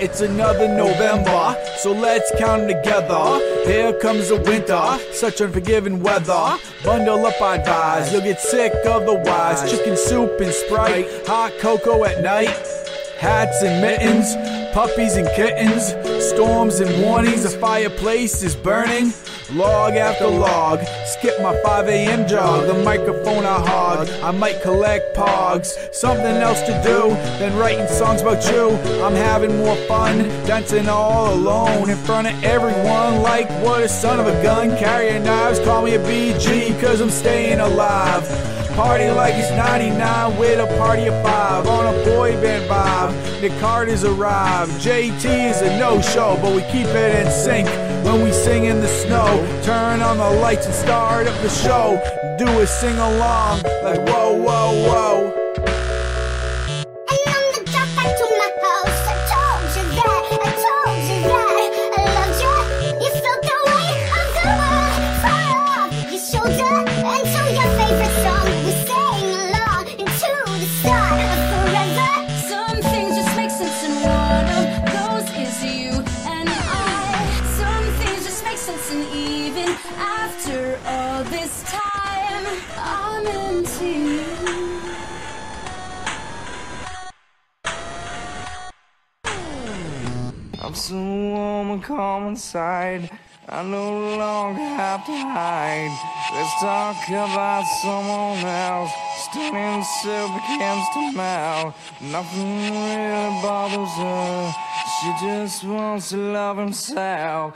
it's another November, so let's count together. Here comes the winter, such unforgiving weather. Bundle up, I advise, you'll get sick otherwise. Chicken soup and Sprite, hot cocoa at night. Hats and mittens, puppies and kittens, storms and warnings. The fireplace is burning. Log after log, skip my 5 a.m. jog. The microphone I hog, I might collect pogs. Something else to do than writing songs about you. I'm having more fun dancing all alone in front of everyone. Like what a son of a gun, carrying knives. Call me a BG, cause I'm staying alive. Party like it's 99 with a party of five on a boy band vibe. Card has arrived. JT is a no show, but we keep it in sync when we sing in the snow. Turn on the lights and start up the show. Do a sing along like whoa, whoa, whoa. Sense, and even after all this time, I'm into you. I'm so warm and calm inside. I no longer have to hide. Let's talk about someone else. Stunning silk begins to melt. Nothing really bothers her. She just wants to love himself.